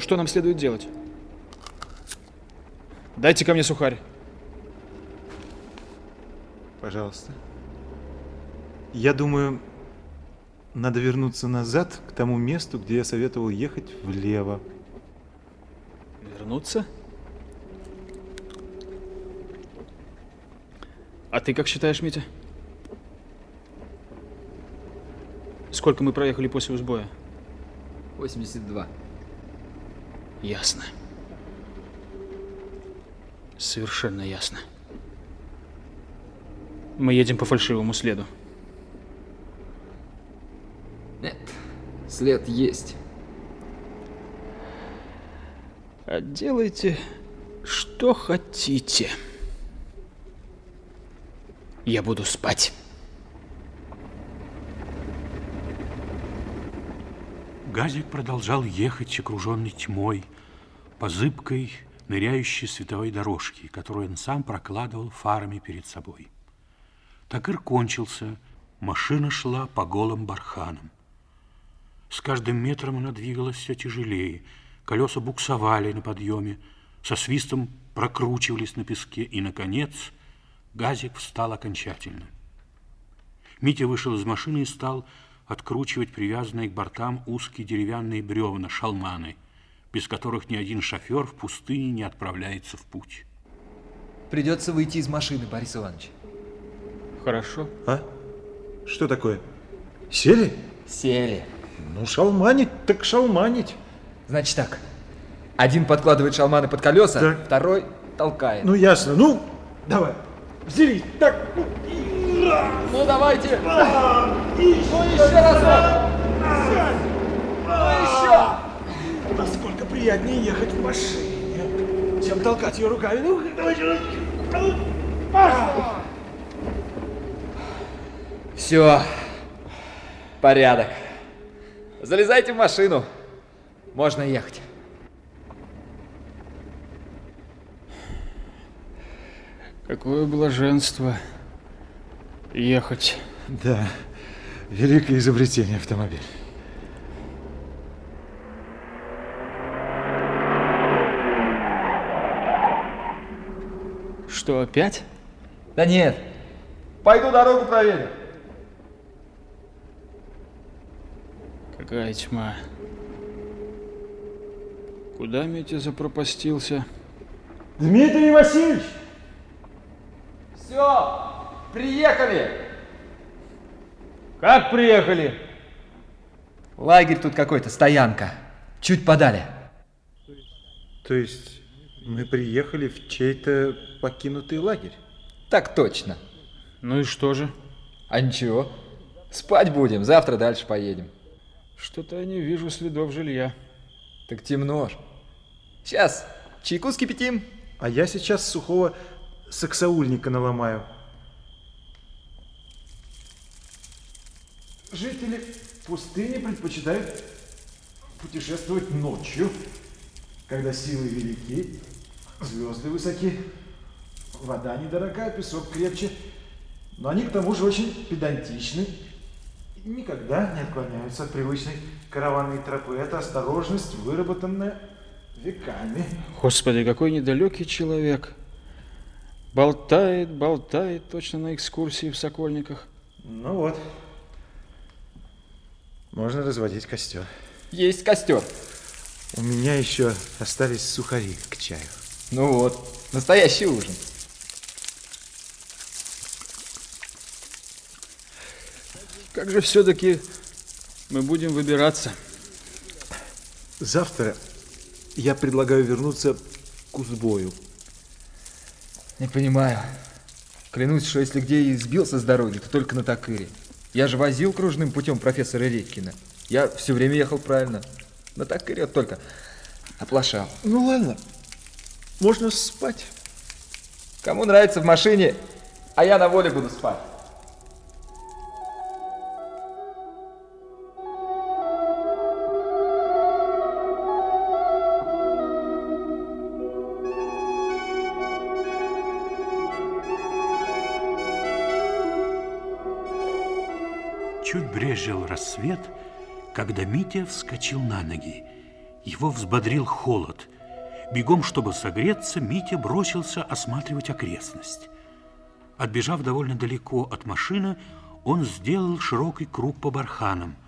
что нам следует делать? Дайте ко мне сухарь. Пожалуйста. Я думаю, надо вернуться назад к тому месту, где я советовал ехать влево. Вернуться? А ты как считаешь, Митя? Сколько мы проехали после сбоя? 82. Ясно. Совершенно ясно. Мы едем по фальшивому следу. Нет, след есть. А делайте, что хотите. Я буду спать. Газик продолжал ехать, окруженный тьмой, по зыбкой, ныряющей световой дорожке, которую он сам прокладывал фарами перед собой. Такыр кончился, машина шла по голым барханам. С каждым метром она двигалась все тяжелее, колеса буксовали на подъеме, со свистом прокручивались на песке, и, наконец, газик встал окончательно. Митя вышел из машины и стал откручивать привязанные к бортам узкие деревянные бревна, шалманы, без которых ни один шофер в пустыне не отправляется в путь. Придется выйти из машины, Борис Иванович. Хорошо. А? Что такое? Сели? Сели. Ну, шалманить, так шалманить. Значит так. Один подкладывает шалманы под колеса, Так. второй толкает. Ну, ясно. Ну, давай. Взялись. Так, ну, Ну давайте! Ну еще разок! Ну еще! насколько приятнее ехать в машине, чем толкать ее руками. Ну, давайте. Все. Порядок. Залезайте в машину. Можно ехать. Какое блаженство ехать. Да, великое изобретение автомобиль. Что, опять? Да нет. Пойду дорогу проверю. Какая тьма. Куда Митя запропастился? Дмитрий Васильевич! Все, приехали. Как приехали? Лагерь тут какой-то, стоянка. Чуть подали. То есть мы приехали в чей-то покинутый лагерь? Так точно. Ну и что же? А ничего. Спать будем, завтра дальше поедем. Что-то я не вижу следов жилья. Так темно ж. Сейчас, чайку скипятим. А я сейчас сухого саксаульника наломаю. Жители пустыни предпочитают путешествовать ночью, когда силы велики, звезды высоки, вода недорога, песок крепче. Но они к тому же очень педантичны и никогда не отклоняются от привычной караванной тропы. Это осторожность, выработанная веками. Господи, какой недалекий человек. Болтает, болтает точно на экскурсии в Сокольниках. Ну вот. Можно разводить костер. Есть костер. У меня еще остались сухари к чаю. Ну вот, настоящий ужин. Как же все-таки мы будем выбираться? Завтра я предлагаю вернуться к узбою. Не понимаю. Клянусь, что если где и сбился с дороги, то только на Такыре. Я же возил кружным путем профессора Редькина. Я все время ехал правильно. На Такыре вот только оплошал. Ну ладно, можно спать. Кому нравится в машине, а я на воле буду спать. Чуть брезжил рассвет, когда Митя вскочил на ноги Его взбодрил холод. Бегом, чтобы согреться, Митя бросился осматривать окрестность. Отбежав довольно далеко от машины, он сделал широкий круг по барханам –